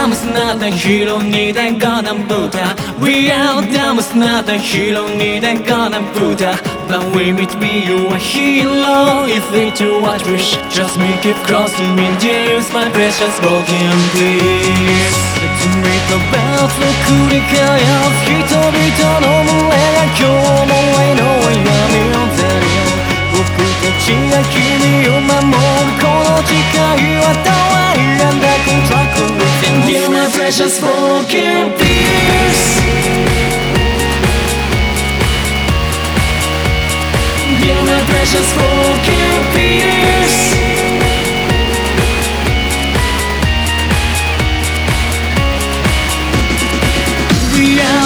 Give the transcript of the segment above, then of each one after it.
damos nada hero need and gonna Buddha We are damos nada hero need and gonna Buddha But we meet be you a hero If we do what wish Just make it crossing in use my precious broken please Let's make the bells 繰り返す人々の群れが今日も愛の闇を照る僕たちが君を守るこの誓いは precious broken peace You're my precious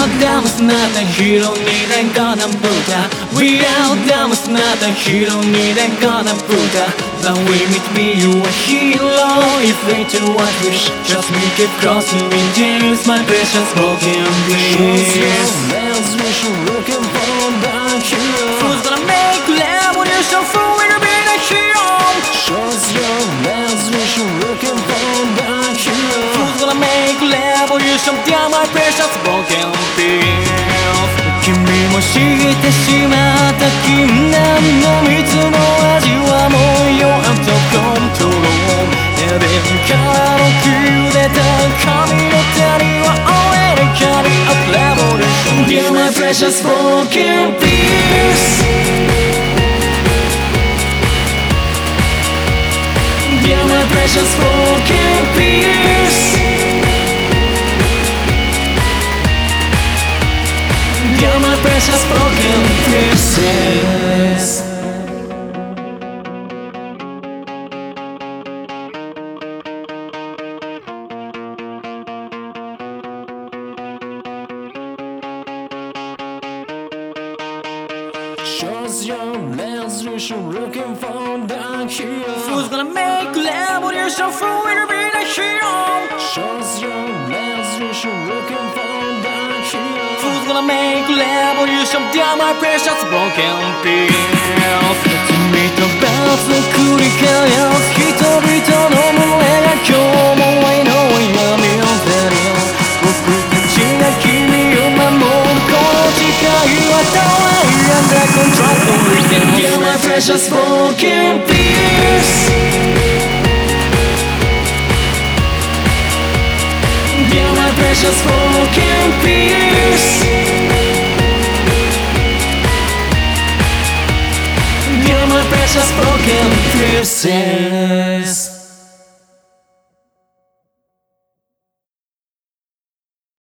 We are down with nothing, hero need and gonna Buddha We are down with nothing, hero need and gonna Buddha But we meet be you a hero If we do what wish Just make it crossing in James My precious broken please are my precious broken pills 君も知ってしまった禁断の蜜の味はもう You have to control エレンからのくれた神の手には Already carry a revolution Dear my precious broken peace Dear my precious broken peace You're my precious broken pieces. Shows your man's mission looking for the hero Who's gonna make revolution for winner being gonna make revolution? Dear my precious broken pills 君と別の繰り返す人々の群れが今日も愛の闇を照る僕たちが君を守るこの誓いは永遠だ Contract within Dear my precious broken peace Dear my precious broken peace You're